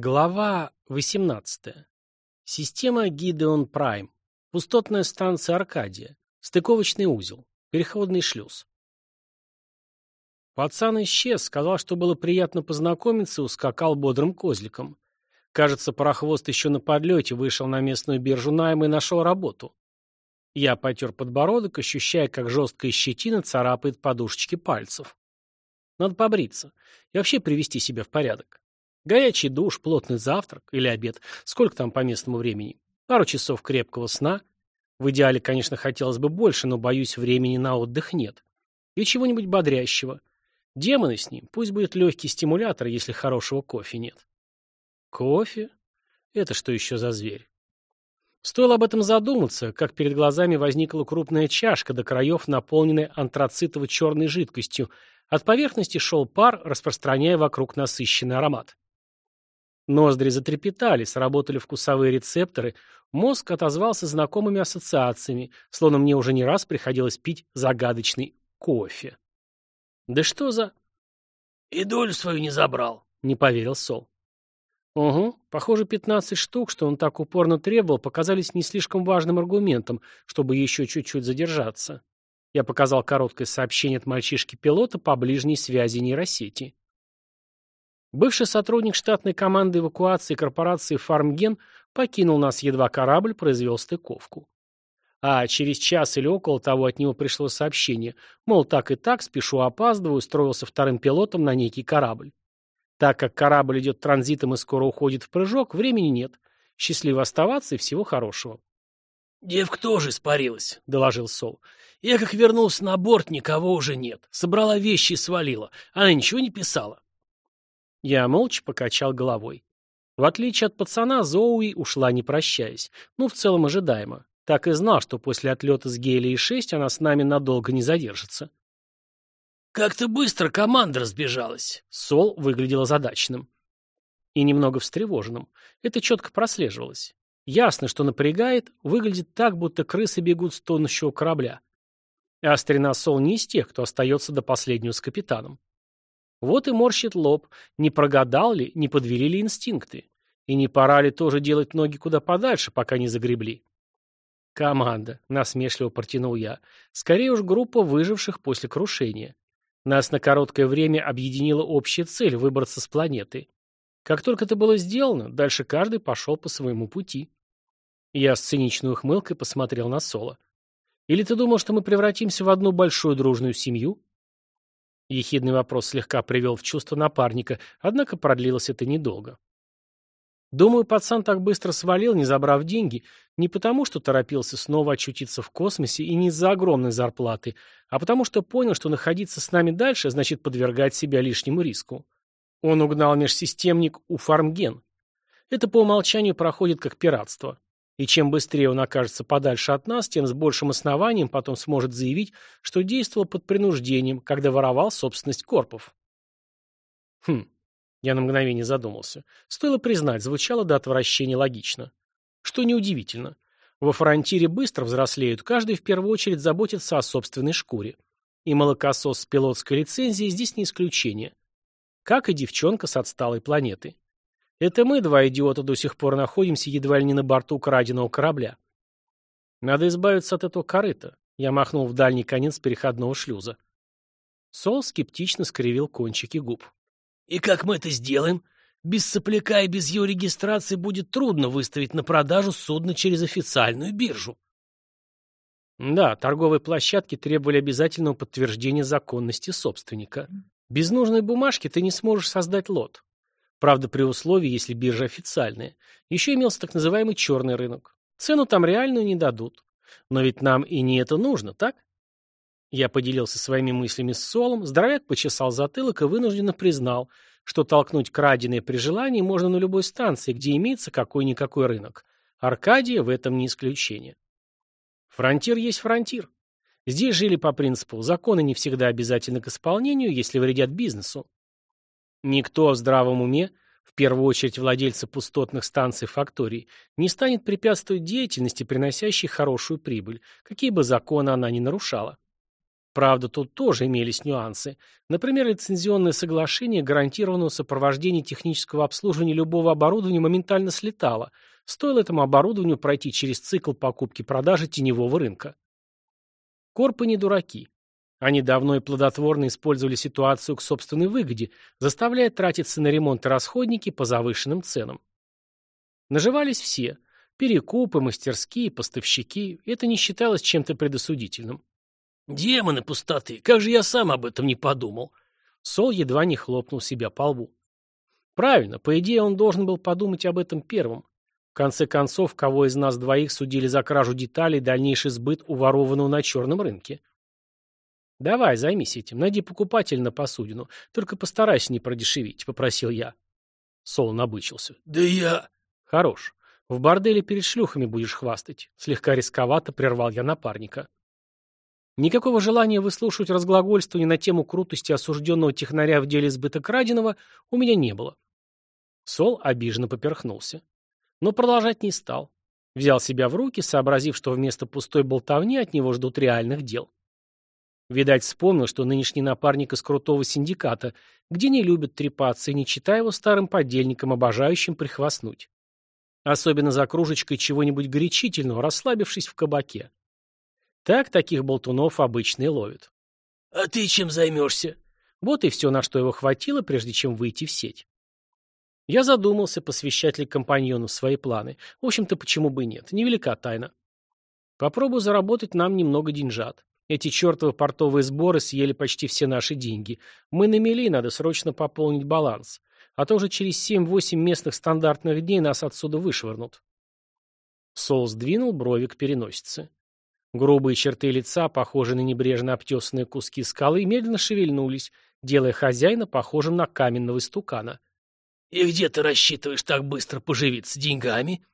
Глава 18. Система Гидеон Прайм. Пустотная станция Аркадия. Стыковочный узел. Переходный шлюз. Пацан исчез, сказал, что было приятно познакомиться ускакал бодрым козликом. Кажется, парохвост еще на подлете вышел на местную биржу найма и нашел работу. Я потер подбородок, ощущая, как жесткая щетина царапает подушечки пальцев. Надо побриться и вообще привести себя в порядок. Горячий душ, плотный завтрак или обед. Сколько там по местному времени? Пару часов крепкого сна. В идеале, конечно, хотелось бы больше, но, боюсь, времени на отдых нет. И чего-нибудь бодрящего. Демоны с ним. Пусть будет легкий стимулятор, если хорошего кофе нет. Кофе? Это что еще за зверь? Стоило об этом задуматься, как перед глазами возникла крупная чашка до краев, наполненная антрацитово-черной жидкостью. От поверхности шел пар, распространяя вокруг насыщенный аромат. Ноздри затрепетали, сработали вкусовые рецепторы, мозг отозвался знакомыми ассоциациями, словно мне уже не раз приходилось пить загадочный кофе. «Да что за...» «И долю свою не забрал», — не поверил Сол. Угу, похоже, пятнадцать штук, что он так упорно требовал, показались не слишком важным аргументом, чтобы еще чуть-чуть задержаться. Я показал короткое сообщение от мальчишки-пилота по ближней связи нейросети. Бывший сотрудник штатной команды эвакуации корпорации «Фармген» покинул нас, едва корабль произвел стыковку. А через час или около того от него пришло сообщение, мол, так и так, спешу, опаздываю, устроился вторым пилотом на некий корабль. Так как корабль идет транзитом и скоро уходит в прыжок, времени нет. Счастливо оставаться и всего хорошего. «Девка тоже испарилась», — доложил Сол. «Я как вернулся на борт, никого уже нет. Собрала вещи и свалила. Она ничего не писала». Я молча покачал головой. В отличие от пацана, Зоуи ушла не прощаясь. Ну, в целом ожидаемо. Так и знал, что после отлета с Гелией-6 она с нами надолго не задержится. «Как-то быстро команда разбежалась!» Сол выглядел озадаченным. И немного встревоженным. Это четко прослеживалось. Ясно, что напрягает, выглядит так, будто крысы бегут с тонущего корабля. А старина Сол не из тех, кто остается до последнего с капитаном. Вот и морщит лоб, не прогадал ли, не подвели ли инстинкты. И не пора ли тоже делать ноги куда подальше, пока не загребли? Команда, насмешливо протянул я. Скорее уж группа выживших после крушения. Нас на короткое время объединила общая цель – выбраться с планеты. Как только это было сделано, дальше каждый пошел по своему пути. Я с циничной ухмылкой посмотрел на Соло. Или ты думал, что мы превратимся в одну большую дружную семью? Ехидный вопрос слегка привел в чувство напарника, однако продлилось это недолго. Думаю, пацан так быстро свалил, не забрав деньги, не потому, что торопился снова очутиться в космосе и не из-за огромной зарплаты, а потому что понял, что находиться с нами дальше значит подвергать себя лишнему риску. Он угнал межсистемник у Фармген. Это по умолчанию проходит как пиратство. И чем быстрее он окажется подальше от нас, тем с большим основанием потом сможет заявить, что действовал под принуждением, когда воровал собственность корпов. Хм, я на мгновение задумался. Стоило признать, звучало до отвращения логично. Что неудивительно. Во фронтире быстро взрослеют, каждый в первую очередь заботится о собственной шкуре. И молокосос с пилотской лицензией здесь не исключение. Как и девчонка с отсталой планеты. Это мы, два идиота, до сих пор находимся едва ли не на борту краденого корабля. Надо избавиться от этого корыта. Я махнул в дальний конец переходного шлюза. Сол скептично скривил кончики губ. «И как мы это сделаем? Без сопляка и без его регистрации будет трудно выставить на продажу судно через официальную биржу». Да, торговые площадки требовали обязательного подтверждения законности собственника. Без нужной бумажки ты не сможешь создать лот. Правда, при условии, если биржа официальная. Еще имелся так называемый черный рынок. Цену там реальную не дадут. Но ведь нам и не это нужно, так? Я поделился своими мыслями с Солом, здоровяк почесал затылок и вынужденно признал, что толкнуть краденое при желании можно на любой станции, где имеется какой-никакой рынок. Аркадия в этом не исключение. Фронтир есть фронтир. Здесь жили по принципу «законы не всегда обязательны к исполнению, если вредят бизнесу». Никто в здравом уме, в первую очередь владельцы пустотных станций факторий, не станет препятствовать деятельности, приносящей хорошую прибыль, какие бы законы она ни нарушала. Правда, тут тоже имелись нюансы. Например, лицензионное соглашение гарантированного сопровождения технического обслуживания любого оборудования моментально слетало, стоило этому оборудованию пройти через цикл покупки-продажи теневого рынка. Корпы не дураки. Они давно и плодотворно использовали ситуацию к собственной выгоде, заставляя тратиться на ремонт и расходники по завышенным ценам. Наживались все – перекупы, мастерские, поставщики. Это не считалось чем-то предосудительным. «Демоны пустоты! Как же я сам об этом не подумал!» Сол едва не хлопнул себя по лбу. Правильно, по идее он должен был подумать об этом первым. В конце концов, кого из нас двоих судили за кражу деталей дальнейший сбыт уворованного на черном рынке? «Давай, займись этим, найди покупателя на посудину, только постарайся не продешевить», — попросил я. Сол набычился. «Да я...» «Хорош. В борделе перед шлюхами будешь хвастать», — слегка рисковато прервал я напарника. Никакого желания выслушивать разглагольствование на тему крутости осужденного технаря в деле сбыта краденого у меня не было. Сол обиженно поперхнулся. Но продолжать не стал. Взял себя в руки, сообразив, что вместо пустой болтовни от него ждут реальных дел. Видать, вспомнил, что нынешний напарник из крутого синдиката, где не любят трепаться и не читая его старым подельникам, обожающим прихвастнуть. Особенно за кружечкой чего-нибудь горячительного, расслабившись в кабаке. Так таких болтунов обычно и ловят. «А ты чем займешься?» Вот и все, на что его хватило, прежде чем выйти в сеть. Я задумался, посвящать ли компаньону свои планы. В общем-то, почему бы и нет. Невелика тайна. Попробую заработать нам немного деньжат. Эти чертовы портовые сборы съели почти все наши деньги. Мы на мели, надо срочно пополнить баланс. А то уже через 7-8 местных стандартных дней нас отсюда вышвырнут. Сол сдвинул брови к переносице. Грубые черты лица, похожие на небрежно обтесанные куски скалы, медленно шевельнулись, делая хозяина похожим на каменного истукана. «И где ты рассчитываешь так быстро поживиться деньгами?»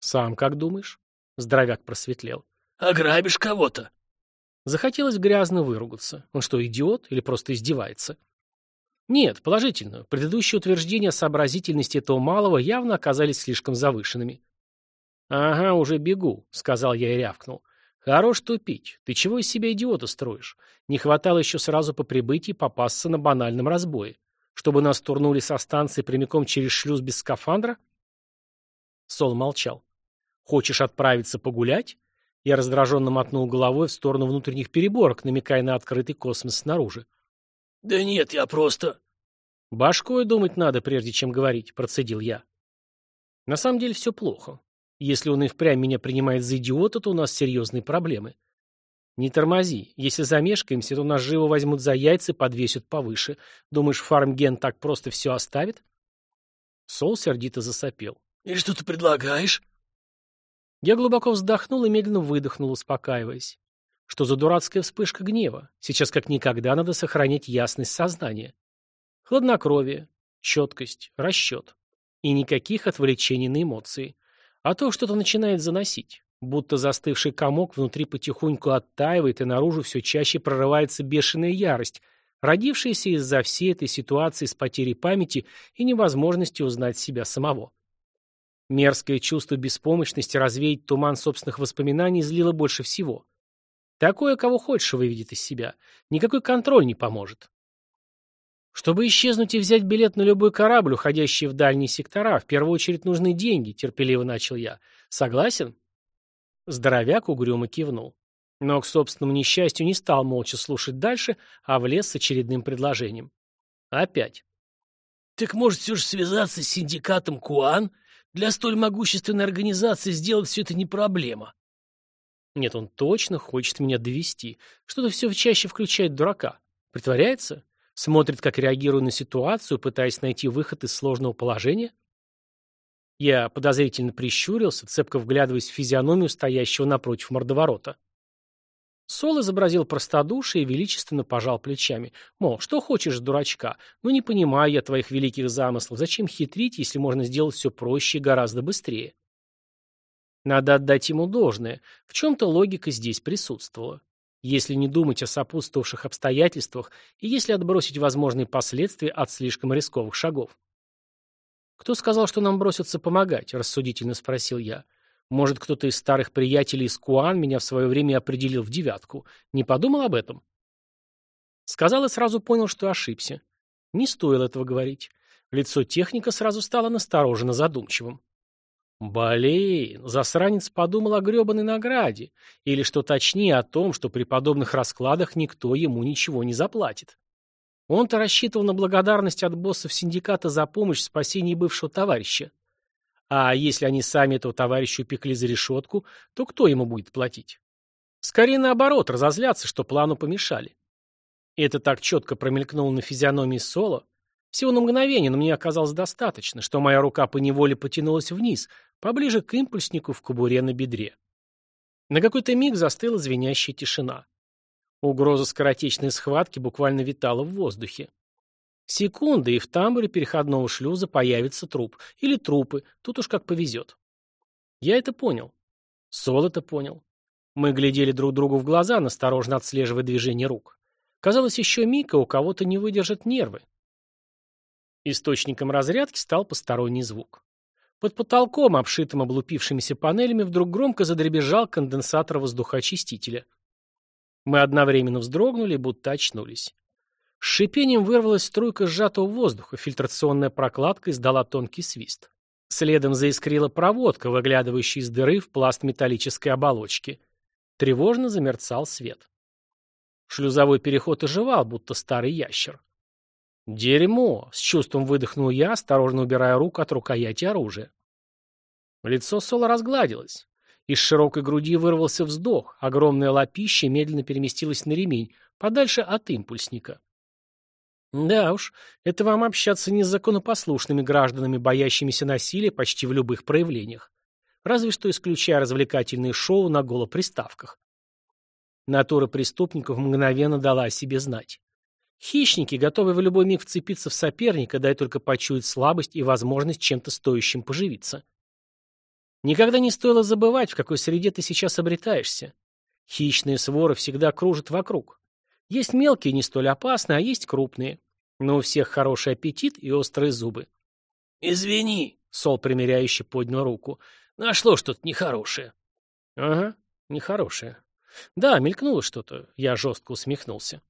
«Сам как думаешь?» Здоровяк просветлел. «Ограбишь кого-то?» Захотелось грязно выругаться. Он что, идиот или просто издевается? Нет, положительно. Предыдущие утверждения о сообразительности этого малого явно оказались слишком завышенными. «Ага, уже бегу», — сказал я и рявкнул. «Хорош тупить. Ты чего из себя идиота строишь? Не хватало еще сразу по прибытии попасться на банальном разбое. Чтобы нас турнули со станции прямиком через шлюз без скафандра?» Сол молчал. «Хочешь отправиться погулять?» Я раздраженно мотнул головой в сторону внутренних переборок, намекая на открытый космос снаружи. «Да нет, я просто...» «Башкой думать надо, прежде чем говорить», — процедил я. На самом деле все плохо. Если он и впрямь меня принимает за идиота, то у нас серьезные проблемы. Не тормози. Если замешкаемся, то нас живо возьмут за яйца и подвесят повыше. Думаешь, фармген так просто все оставит? Сол сердито засопел. И что ты предлагаешь? Я глубоко вздохнул и медленно выдохнул, успокаиваясь. Что за дурацкая вспышка гнева? Сейчас как никогда надо сохранять ясность сознания. Хладнокровие, четкость, расчет. И никаких отвлечений на эмоции. А то что-то начинает заносить. Будто застывший комок внутри потихоньку оттаивает, и наружу все чаще прорывается бешеная ярость, родившаяся из-за всей этой ситуации с потерей памяти и невозможности узнать себя самого. Мерзкое чувство беспомощности развеять туман собственных воспоминаний злило больше всего. Такое, кого хочешь, выведет из себя. Никакой контроль не поможет. Чтобы исчезнуть и взять билет на любой корабль, уходящий в дальние сектора, в первую очередь нужны деньги, терпеливо начал я. Согласен? Здоровяк угрюмо кивнул. Но к собственному несчастью не стал молча слушать дальше, а влез с очередным предложением. Опять. Так может все же связаться с синдикатом Куан? Для столь могущественной организации сделать все это не проблема. Нет, он точно хочет меня довести. Что-то все чаще включает дурака. Притворяется? Смотрит, как реагирую на ситуацию, пытаясь найти выход из сложного положения? Я подозрительно прищурился, цепко вглядываясь в физиономию стоящего напротив мордоворота. Сол изобразил простодушие и величественно пожал плечами. Мол, что хочешь, дурачка? Ну не понимаю я твоих великих замыслов. Зачем хитрить, если можно сделать все проще и гораздо быстрее? Надо отдать ему должное. В чем-то логика здесь присутствовала если не думать о сопутствовавших обстоятельствах и если отбросить возможные последствия от слишком рисковых шагов. «Кто сказал, что нам бросятся помогать?» – рассудительно спросил я. «Может, кто-то из старых приятелей из Куан меня в свое время определил в девятку. Не подумал об этом?» Сказал и сразу понял, что ошибся. Не стоило этого говорить. Лицо техника сразу стало настороженно задумчивым. Блин, засранец подумал о гребаной награде, или, что точнее, о том, что при подобных раскладах никто ему ничего не заплатит. Он-то рассчитывал на благодарность от боссов синдиката за помощь в спасении бывшего товарища. А если они сами этого товарища упекли за решетку, то кто ему будет платить? Скорее наоборот, разозлятся, что плану помешали. Это так четко промелькнуло на физиономии Соло. Всего на мгновение, но мне оказалось достаточно, что моя рука поневоле потянулась вниз, поближе к импульснику в кобуре на бедре. На какой-то миг застыла звенящая тишина. Угроза скоротечной схватки буквально витала в воздухе. Секунды, и в тамбуре переходного шлюза появится труп. Или трупы, тут уж как повезет. Я это понял. Сол это понял. Мы глядели друг другу в глаза, насторожно отслеживая движение рук. Казалось, еще миг, и у кого-то не выдержат нервы. Источником разрядки стал посторонний звук. Под потолком, обшитым облупившимися панелями, вдруг громко задребезжал конденсатор воздухоочистителя. Мы одновременно вздрогнули, будто очнулись. С шипением вырвалась струйка сжатого воздуха, фильтрационная прокладка издала тонкий свист. Следом заискрила проводка, выглядывающая из дыры в пласт металлической оболочки. Тревожно замерцал свет. Шлюзовой переход оживал, будто старый ящер. «Дерьмо!» — с чувством выдохнул я, осторожно убирая руку от рукояти оружия. Лицо Сола разгладилось. Из широкой груди вырвался вздох, огромное лапище медленно переместилось на ремень, подальше от импульсника. Да уж, это вам общаться не с законопослушными гражданами, боящимися насилия почти в любых проявлениях. Разве что исключая развлекательные шоу на голоприставках. Натура преступников мгновенно дала о себе знать. Хищники, готовы в любой миг вцепиться в соперника, дай только почуять слабость и возможность чем-то стоящим поживиться. Никогда не стоило забывать, в какой среде ты сейчас обретаешься. Хищные своры всегда кружат вокруг. Есть мелкие, не столь опасные, а есть крупные. Но у всех хороший аппетит и острые зубы. «Извини», — Сол примиряюще поднял руку, — «нашло что-то нехорошее». «Ага, нехорошее. Да, мелькнуло что-то». Я жестко усмехнулся.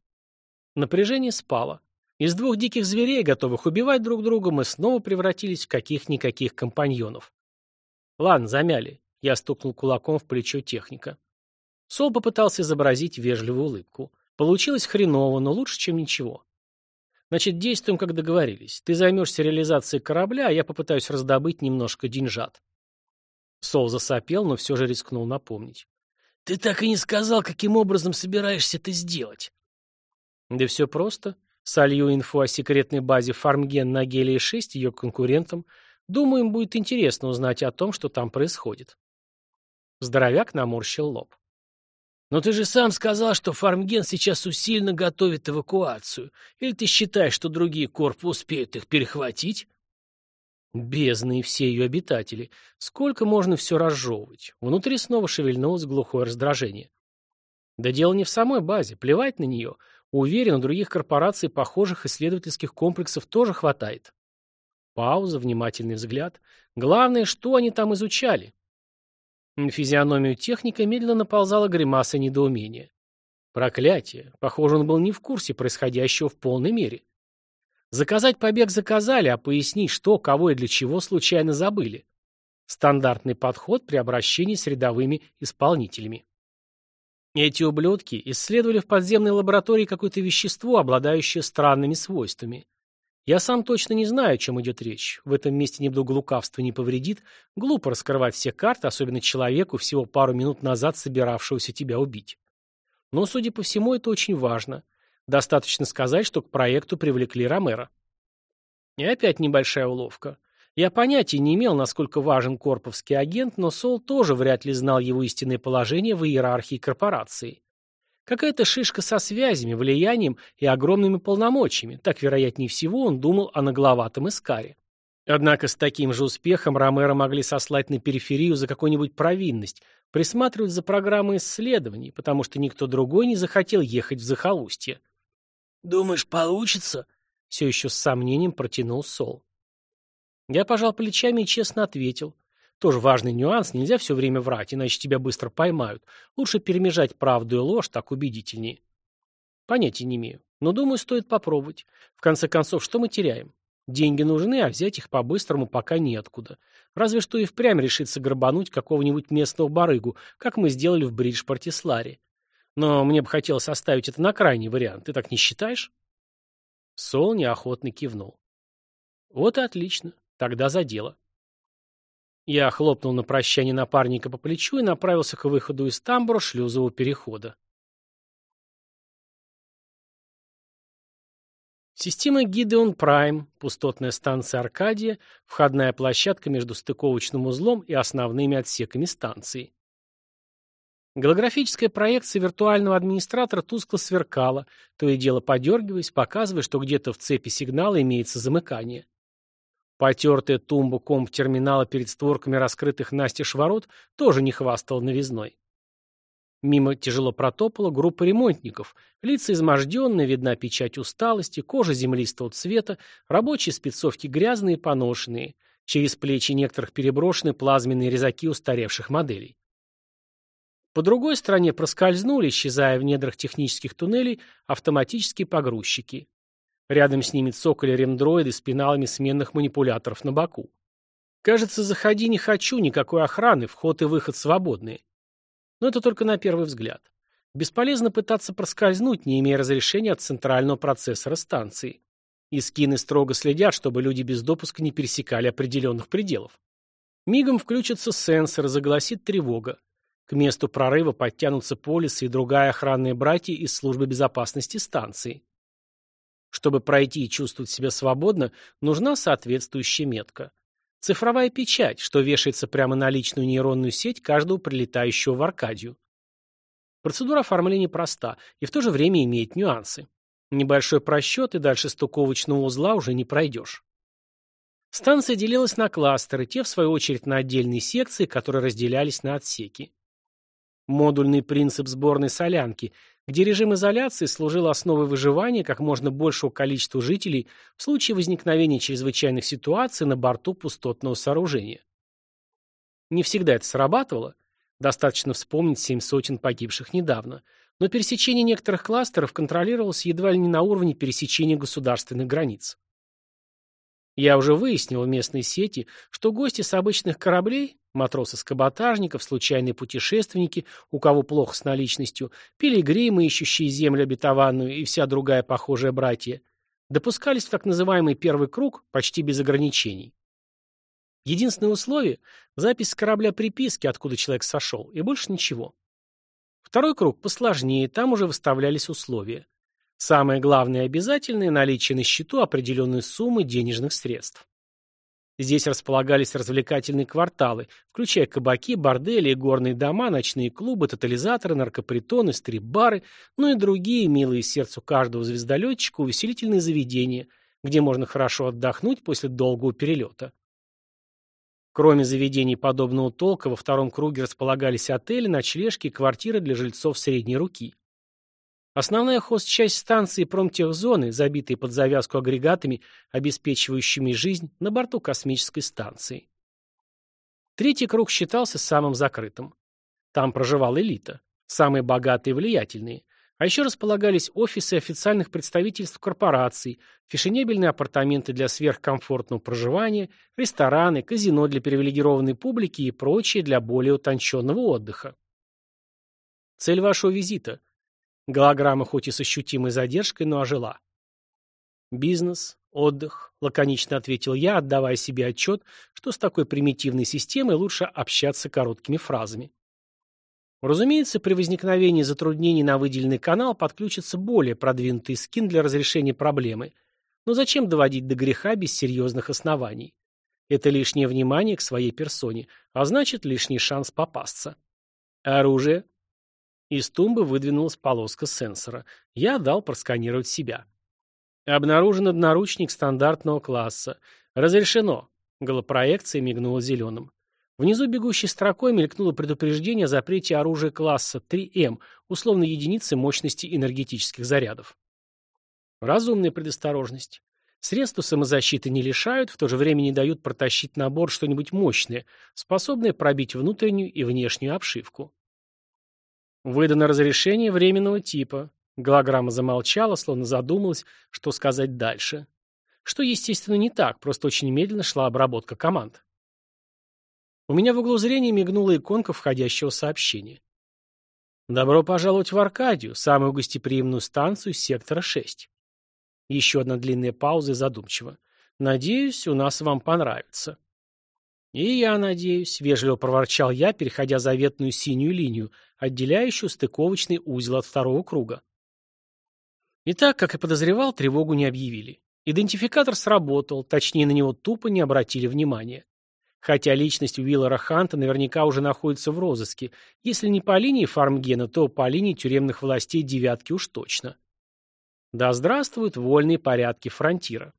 Напряжение спало. Из двух диких зверей, готовых убивать друг друга, мы снова превратились в каких-никаких компаньонов. Ладно, замяли. Я стукнул кулаком в плечо техника. Сол попытался изобразить вежливую улыбку. Получилось хреново, но лучше, чем ничего. Значит, действуем, как договорились. Ты займешься реализацией корабля, а я попытаюсь раздобыть немножко деньжат. Сол засопел, но все же рискнул напомнить. Ты так и не сказал, каким образом собираешься это сделать. Да все просто. Солью инфу о секретной базе Фармген на Гелии-6 ее конкурентам. Думаю, им будет интересно узнать о том, что там происходит. Здоровяк наморщил лоб. «Но ты же сам сказал, что Фармген сейчас усиленно готовит эвакуацию. Или ты считаешь, что другие корпы успеют их перехватить?» Бездны все ее обитатели. Сколько можно все разжевывать? Внутри снова шевельнулось глухое раздражение. Да дело не в самой базе, плевать на нее. Уверен, у других корпораций похожих исследовательских комплексов тоже хватает. Пауза, внимательный взгляд. Главное, что они там изучали. На физиономию техника медленно наползала гримаса недоумения. Проклятие. Похоже, он был не в курсе происходящего в полной мере. Заказать побег заказали, а пояснить, что, кого и для чего случайно забыли. Стандартный подход при обращении с рядовыми исполнителями. Эти ублюдки исследовали в подземной лаборатории какое-то вещество, обладающее странными свойствами. Я сам точно не знаю, о чем идет речь. В этом месте немного лукавства не повредит. Глупо раскрывать все карты, особенно человеку, всего пару минут назад собиравшегося тебя убить. Но, судя по всему, это очень важно. Достаточно сказать, что к проекту привлекли Ромеро. И опять небольшая уловка. Я понятия не имел, насколько важен корповский агент, но Сол тоже вряд ли знал его истинное положение в иерархии корпорации. Какая-то шишка со связями, влиянием и огромными полномочиями. Так, вероятнее всего, он думал о нагловатом Искаре. Однако с таким же успехом Ромеро могли сослать на периферию за какую-нибудь провинность, присматривать за программой исследований, потому что никто другой не захотел ехать в захолустье. «Думаешь, получится?» — все еще с сомнением протянул Сол. Я пожал плечами и честно ответил. Тоже важный нюанс, нельзя все время врать, иначе тебя быстро поймают. Лучше перемежать правду и ложь, так убедительнее. Понятия не имею. Но, думаю, стоит попробовать. В конце концов, что мы теряем? Деньги нужны, а взять их по-быстрому пока неоткуда. Разве что и впрямь решится грабануть какого-нибудь местного барыгу, как мы сделали в Бриджпорте-Сларе. Но мне бы хотелось оставить это на крайний вариант. Ты так не считаешь? Сол неохотно кивнул. Вот и отлично. Тогда за дело. Я хлопнул на прощание напарника по плечу и направился к выходу из тамбура шлюзового перехода. Система Гидеон Прайм, пустотная станция Аркадия, входная площадка между стыковочным узлом и основными отсеками станции. Голографическая проекция виртуального администратора тускло сверкала, то и дело подергиваясь, показывая, что где-то в цепи сигнала имеется замыкание. Потертая тумба комп-терминала перед створками раскрытых настежь ворот тоже не хвастала новизной. Мимо тяжело протопала группа ремонтников, лица изможденные, видна печать усталости, кожа землистого цвета, рабочие спецовки грязные и поношенные, через плечи некоторых переброшены плазменные резаки устаревших моделей. По другой стороне проскользнули, исчезая в недрах технических туннелей, автоматические погрузчики. Рядом с ними цокали ремдроиды с пеналами сменных манипуляторов на боку. Кажется, заходи не хочу, никакой охраны, вход и выход свободные. Но это только на первый взгляд. Бесполезно пытаться проскользнуть, не имея разрешения от центрального процессора станции. И скины строго следят, чтобы люди без допуска не пересекали определенных пределов. Мигом включится сенсор, загласит тревога. К месту прорыва подтянутся полисы и другая охранная братья из службы безопасности станции. Чтобы пройти и чувствовать себя свободно, нужна соответствующая метка. Цифровая печать, что вешается прямо на личную нейронную сеть каждого прилетающего в Аркадию. Процедура оформления проста и в то же время имеет нюансы. Небольшой просчет и дальше стуковочного узла уже не пройдешь. Станция делилась на кластеры, те в свою очередь на отдельные секции, которые разделялись на отсеки. Модульный принцип сборной солянки, где режим изоляции служил основой выживания как можно большего количества жителей в случае возникновения чрезвычайных ситуаций на борту пустотного сооружения. Не всегда это срабатывало, достаточно вспомнить семь сотен погибших недавно, но пересечение некоторых кластеров контролировалось едва ли не на уровне пересечения государственных границ. Я уже выяснил в местной сети, что гости с обычных кораблей, матросы-скаботажников, случайные путешественники, у кого плохо с наличностью, пилигримы, ищущие землю обетованную и вся другая похожая братья, допускались в так называемый первый круг почти без ограничений. Единственное условие – запись с корабля приписки, откуда человек сошел, и больше ничего. Второй круг посложнее, там уже выставлялись условия. Самое главное и обязательное – наличие на счету определенной суммы денежных средств. Здесь располагались развлекательные кварталы, включая кабаки, бордели, горные дома, ночные клубы, тотализаторы, наркопритоны, стрип-бары, ну и другие, милые сердцу каждого звездолетчика, увеселительные заведения, где можно хорошо отдохнуть после долгого перелета. Кроме заведений подобного толка, во втором круге располагались отели, ночлежки и квартиры для жильцов средней руки. Основная хозчасть станции промтехзоны, забитые под завязку агрегатами, обеспечивающими жизнь на борту космической станции. Третий круг считался самым закрытым. Там проживала элита, самые богатые и влиятельные. А еще располагались офисы официальных представительств корпораций, фешенебельные апартаменты для сверхкомфортного проживания, рестораны, казино для привилегированной публики и прочее для более утонченного отдыха. Цель вашего визита – Голограмма хоть и с ощутимой задержкой, но ожила. «Бизнес, отдых», — лаконично ответил я, отдавая себе отчет, что с такой примитивной системой лучше общаться короткими фразами. Разумеется, при возникновении затруднений на выделенный канал подключится более продвинутый скин для разрешения проблемы. Но зачем доводить до греха без серьезных оснований? Это лишнее внимание к своей персоне, а значит лишний шанс попасться. Оружие, из тумбы выдвинулась полоска сенсора. Я дал просканировать себя. Обнаружен одноручник стандартного класса. Разрешено. Голопроекция мигнула зеленым. Внизу бегущей строкой мелькнуло предупреждение о запрете оружия класса 3М, условной единицы мощности энергетических зарядов. Разумная предосторожность. Средства самозащиты не лишают, в то же время не дают протащить на борт что-нибудь мощное, способное пробить внутреннюю и внешнюю обшивку. Выдано разрешение временного типа. Голограмма замолчала, словно задумалась, что сказать дальше. Что, естественно, не так, просто очень медленно шла обработка команд. У меня в углу зрения мигнула иконка входящего сообщения. Добро пожаловать в Аркадию, самую гостеприимную станцию сектора 6. Еще одна длинная пауза и задумчиво. Надеюсь, у нас вам понравится. И я надеюсь, вежливо проворчал я, переходя заветную синюю линию, отделяющую стыковочный узел от второго круга. Итак, как и подозревал, тревогу не объявили. Идентификатор сработал, точнее на него тупо не обратили внимания. Хотя личность Уиллара Ханта наверняка уже находится в розыске, если не по линии фармгена, то по линии тюремных властей девятки уж точно. Да здравствуют вольные порядки фронтира.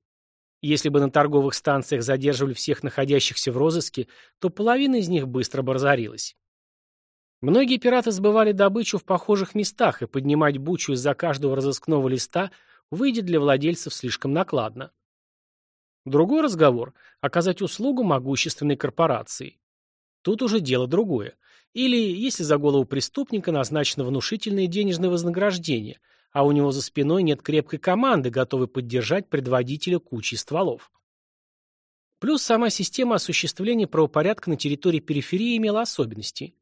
Если бы на торговых станциях задерживали всех находящихся в розыске, то половина из них быстро бы разорилась. Многие пираты сбывали добычу в похожих местах, и поднимать бучу из-за каждого разыскного листа выйдет для владельцев слишком накладно. Другой разговор – оказать услугу могущественной корпорации. Тут уже дело другое. Или, если за голову преступника назначено внушительное денежное вознаграждение, а у него за спиной нет крепкой команды, готовой поддержать предводителя кучи стволов. Плюс сама система осуществления правопорядка на территории периферии имела особенности.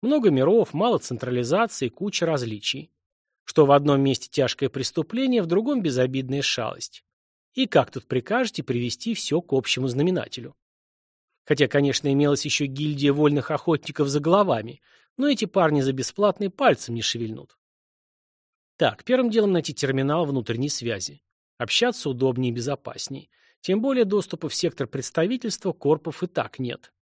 Много миров, мало централизации, куча различий. Что в одном месте тяжкое преступление, в другом безобидная шалость. И как тут прикажете привести все к общему знаменателю? Хотя, конечно, имелась еще гильдия вольных охотников за головами, но эти парни за бесплатные пальцем не шевельнут. Так, первым делом найти терминал внутренней связи. Общаться удобнее и безопаснее. Тем более доступа в сектор представительства корпов и так нет.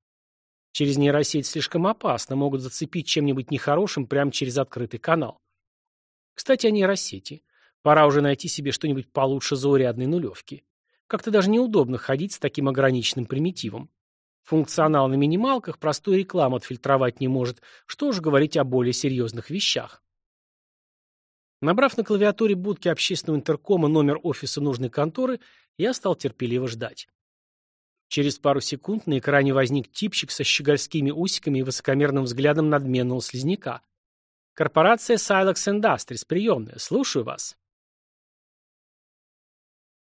Через нейросеть слишком опасно, могут зацепить чем-нибудь нехорошим прямо через открытый канал. Кстати, о нейросети. Пора уже найти себе что-нибудь получше заурядной нулевки. Как-то даже неудобно ходить с таким ограниченным примитивом. Функционал на минималках простую рекламу отфильтровать не может, что же говорить о более серьезных вещах. Набрав на клавиатуре будки общественного интеркома номер офиса нужной конторы, я стал терпеливо ждать. Через пару секунд на экране возник типчик со щегольскими усиками и высокомерным взглядом надменного слизняка. «Корпорация Silex Industries, приемная, слушаю вас».